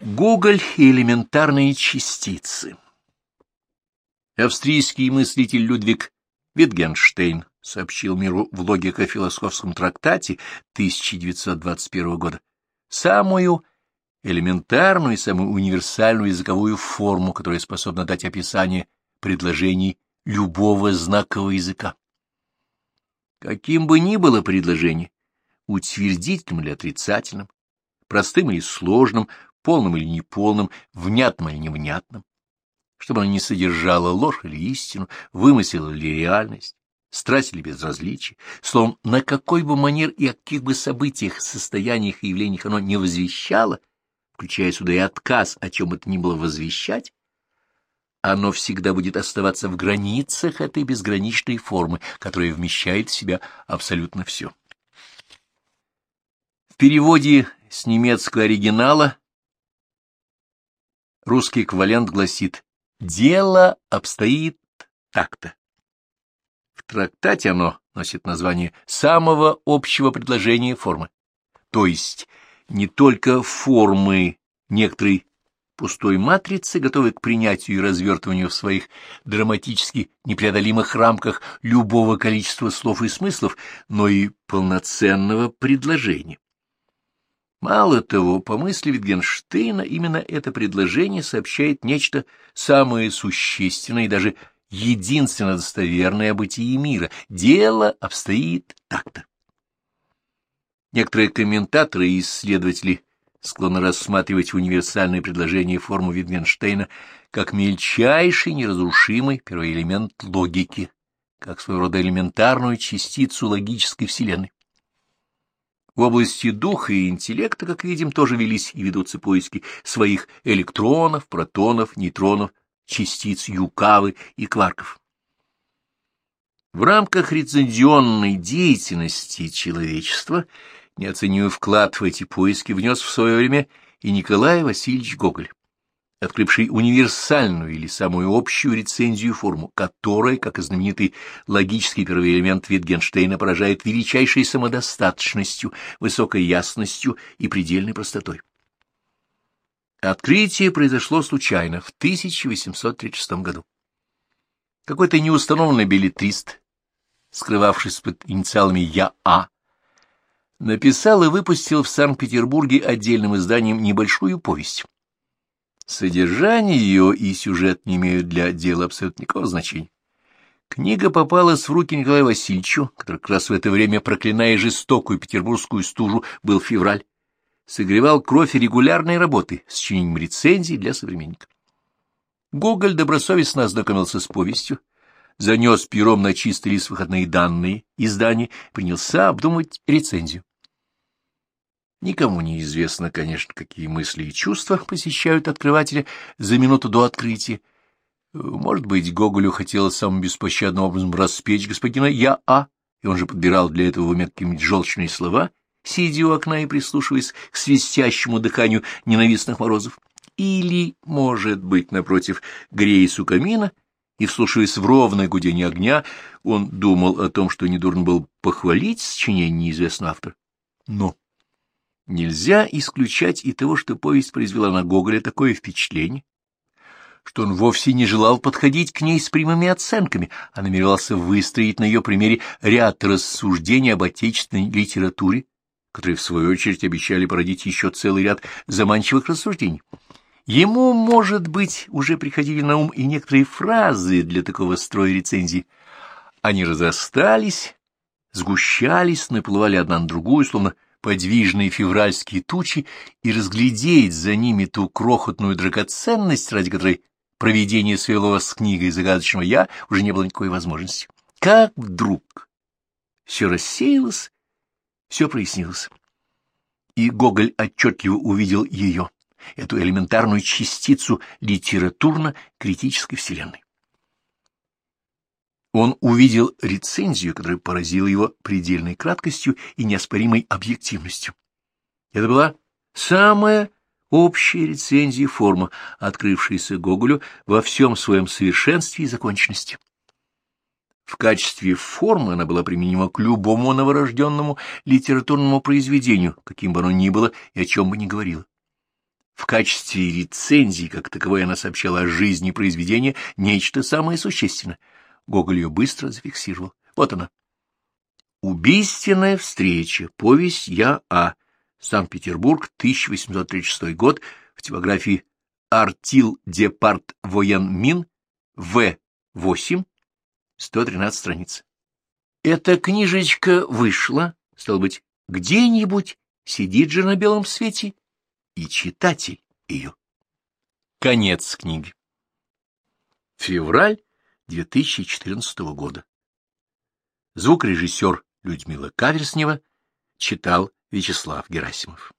Гоголь и элементарные частицы. Австрийский мыслитель Людвиг Витгенштейн сообщил миру в логико-философском трактате 1921 года самую элементарную и самую универсальную языковую форму, которая способна дать описание предложений любого знакового языка. Каким бы ни было предложение, утвердительным или отрицательным, простым или сложным, полным или неполным, внятным или невнятным, чтобы оно не содержало ложь или истину, вымысел или реальность, страсть или безразличие, словом, на какой бы манер и о каких бы событиях, состояниях и явлениях оно не возвещало, включая сюда и отказ о чем это ни было возвещать, оно всегда будет оставаться в границах этой безграничной формы, которая вмещает в себя абсолютно все. В переводе с немецкого оригинала Русский эквивалент гласит «дело обстоит так-то». В трактате оно носит название самого общего предложения формы, то есть не только формы некоторой пустой матрицы, готовой к принятию и развертыванию в своих драматически непреодолимых рамках любого количества слов и смыслов, но и полноценного предложения. Мало того, по мысли Витгенштейна, именно это предложение сообщает нечто самое существенное и даже единственно достоверное о бытии мира. Дело обстоит так-то. Некоторые комментаторы и исследователи склонны рассматривать универсальное предложение форму Витгенштейна как мельчайший неразрушимый первоэлемент логики, как своего рода элементарную частицу логической вселенной. В области духа и интеллекта, как видим, тоже велись и ведутся поиски своих электронов, протонов, нейтронов, частиц юкавы и кварков. В рамках рецензионной деятельности человечества неоценимый вклад в эти поиски внес в свое время и Николай Васильевич Гоголь открывший универсальную или самую общую рецензию форму, которая, как и знаменитый логический первый элемент Витгенштейна, поражает величайшей самодостаточностью, высокой ясностью и предельной простотой. Открытие произошло случайно в 1836 году. Какой-то неустановленный билетрист, скрывавшись под инициалами Я.А., написал и выпустил в Санкт-Петербурге отдельным изданием небольшую повесть. Содержание ее и сюжет не имеют для дела абсолютно никакого значения. Книга попалась в руки Николаю Васильевичу, который как раз в это время, проклиная жестокую петербургскую стужу, был февраль, согревал кровь регулярной работы с чинением рецензий для современника. Гоголь добросовестно ознакомился с повестью, занес пером на чистый лист выходные данные издания, принялся обдумать рецензию. Никому не известно, конечно, какие мысли и чувства посещают открывателя за минуту до открытия. Может быть, Гоголю хотелось самым беспощадным образом распечь господина Я-А, и он же подбирал для этого в уме какие-нибудь желчные слова, сидя у окна и прислушиваясь к свистящему дыханию ненавистных морозов. Или, может быть, напротив, греясь у камина и вслушиваясь в ровное гудение огня, он думал о том, что недурно был похвалить сочинение неизвестного автора. Но Нельзя исключать и того, что повесть произвела на Гоголя такое впечатление, что он вовсе не желал подходить к ней с прямыми оценками, а намеревался выстроить на ее примере ряд рассуждений об отечественной литературе, которые, в свою очередь, обещали породить еще целый ряд заманчивых рассуждений. Ему, может быть, уже приходили на ум и некоторые фразы для такого строя рецензии. Они разрастались, сгущались, наплывали одна на другую, словно подвижные февральские тучи и разглядеть за ними ту крохотную драгоценность, ради которой проведение свело с книгой загадочного «Я» уже не было никакой возможности. Как вдруг все рассеялось, все прояснилось. И Гоголь отчетливо увидел ее, эту элементарную частицу литературно-критической вселенной он увидел рецензию, которая поразила его предельной краткостью и неоспоримой объективностью. Это была самая общая рецензия форма, открывшаяся Гоголю во всем своем совершенстве и законченности. В качестве формы она была применима к любому новорожденному литературному произведению, каким бы оно ни было и о чем бы ни говорило. В качестве рецензии, как таковой она сообщала о жизни произведения, нечто самое существенное. Гоголь ее быстро зафиксировал. Вот она. Убийственная встреча. Повесть Я А. Санкт-Петербург, 1836 год. В типографии Артил Департ Воен Мин. В. 8. 113 страниц. Эта книжечка вышла, стал быть, где-нибудь сидит же на белом свете и читатель ее. Конец книги. Февраль 2014 года. Звукорежиссер Людмила Каверснева читал Вячеслав Герасимов.